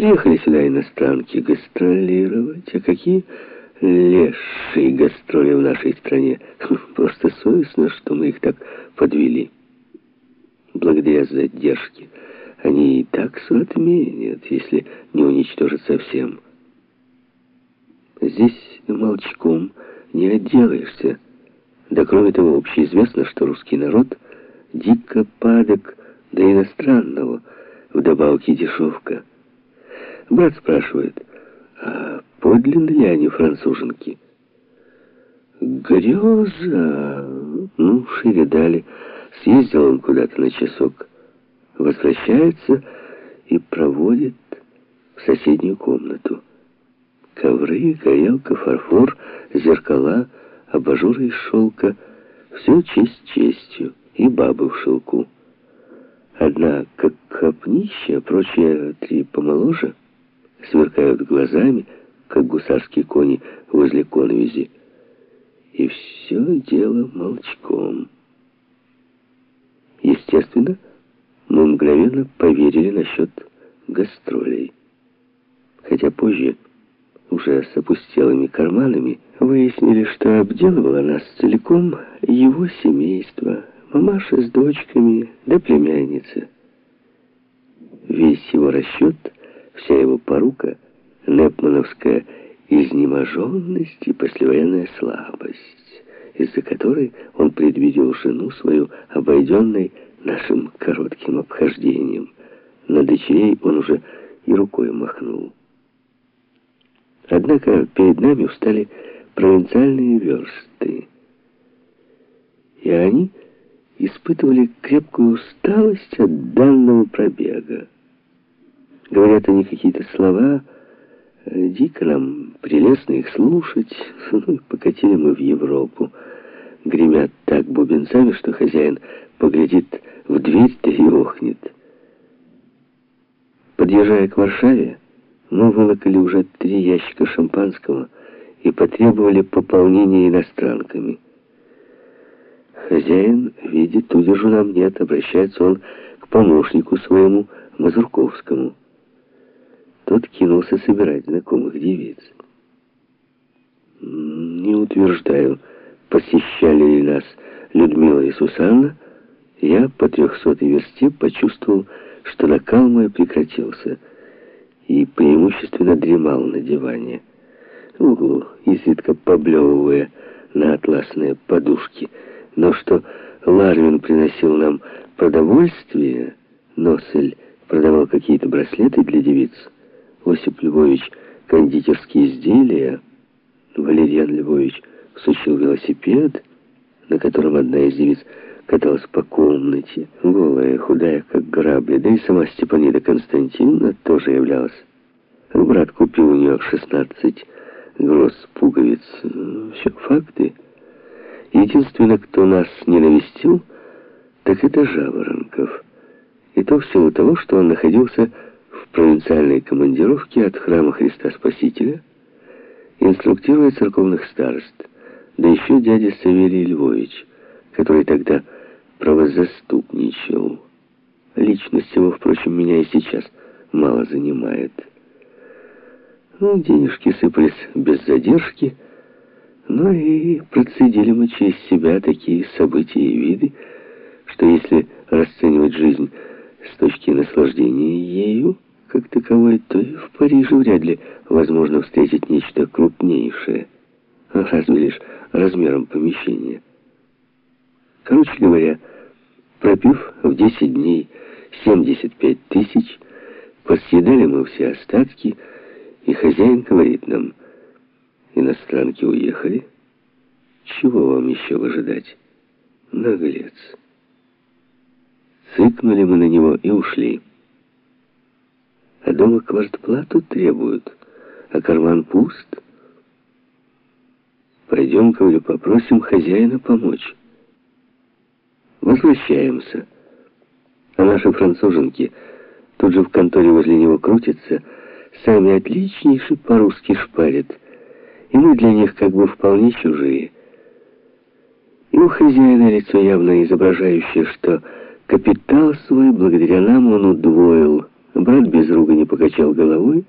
Приехали сюда иностранки гастролировать, а какие лешие гастроли в нашей стране. Просто совестно, что мы их так подвели. Благодаря задержке они и так отменят, если не уничтожат совсем. Здесь молчком не отделаешься. Да кроме того, общеизвестно, что русский народ дико падок до иностранного, вдобавок и дешевка. Брат спрашивает, а подлинно ли они француженки? Греза. Ну, шире дали. Съездил он куда-то на часок. Возвращается и проводит в соседнюю комнату. Ковры, горелка, фарфор, зеркала, абажуры из шелка. Все честь честью. И бабы в шелку. Одна как копнища, прочие три помоложе, сверкают глазами, как гусарские кони возле конвизи. И все дело молчком. Естественно, мы мгновенно поверили насчет гастролей. Хотя позже, уже с опустелыми карманами, выяснили, что обделывало нас целиком его семейство, мамаша с дочками, да племянница. Весь его расчет, вся его порука, непмановская изнеможенность и послевоенная слабость, из-за которой он предвидел жену свою, обойденной нашим коротким обхождением. На дочерей он уже и рукой махнул. Однако перед нами встали провинциальные версты. И они испытывали крепкую усталость от данного пробега. Говорят они какие-то слова, э, дико нам прелестно их слушать, ну покатили мы в Европу. Гремят так бубенцами, что хозяин поглядит в дверь-то и охнет. Подъезжая к Варшаве, мы вылокали уже три ящика шампанского и потребовали пополнения иностранками. Хозяин видит, удержу нам нет, обращается он к помощнику своему, Мазурковскому. Тот кинулся собирать знакомых девиц. Не утверждаю, посещали ли нас Людмила и Сусанна, я по трехсотой версте почувствовал, что накал мой прекратился, и преимущественно дремал на диване, в углу, изредка поблевывая на атласные подушки, но что Ларвин приносил нам продовольствие, Носель продавал какие-то браслеты для девиц, Осип Львович кондитерские изделия, Валерьян Львович сучил велосипед, на котором одна из девиц каталась по комнате, голая, худая, как грабли, да и сама Степанида Константиновна тоже являлась. Брат купил у нее 16 гроз пуговиц. Все факты. Единственное, кто нас не навестил, так это Жаворонков. И то в силу того, что он находился в провинциальной командировке от храма Христа Спасителя, инструктируя церковных старост, да еще дядя Савелий Львович, который тогда правозаступничал. Личность его, впрочем, меня и сейчас мало занимает. Ну, денежки сыпались без задержки, но и процедили мы через себя такие события и виды, что если расценивать жизнь с точки наслаждения ею, как таковой, то и в Париже вряд ли возможно встретить нечто крупнейшее, разве лишь размером помещения. Короче говоря, пропив в 10 дней 75 тысяч, посъедали мы все остатки, и хозяин говорит нам, иностранки уехали, чего вам еще ожидать? Наглец. Цыкнули мы на него и ушли. А дома квартплату требуют, а карман пуст. Пойдем, говорю, попросим хозяина помочь. Возвращаемся. А наши француженки тут же в конторе возле него крутятся, сами отличнейше по-русски шпарят. И мы для них как бы вполне чужие. И у хозяина лицо явно изображающее, что капитал свой благодаря нам он удвоил, Брат без руга не покачал головой,